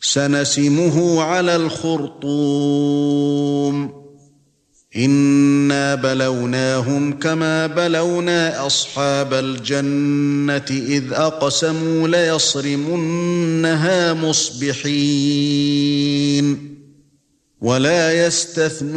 سنسمه على الخرطوم. إنا بلوناهم كما بلونا أصحاب الجنة إذ أقسموا ليصرمنها مصبحين. ولا يستثنون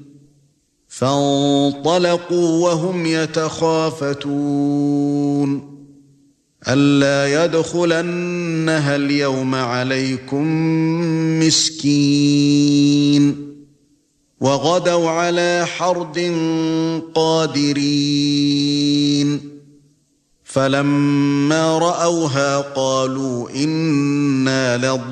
فانطلقوا وهم يتخافتون. ألا يدخلنها اليوم عليكم مسكين. وغدوا على حرد قادرين. فلما رأوها قالوا إنا لضالون.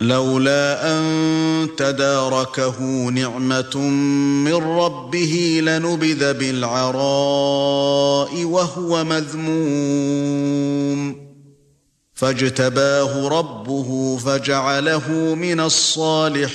لولا أن تداركه نعمة من ربه لنبذ بالعراء وهو مذموم. فاجتباه ربه فجعله من الصالحين.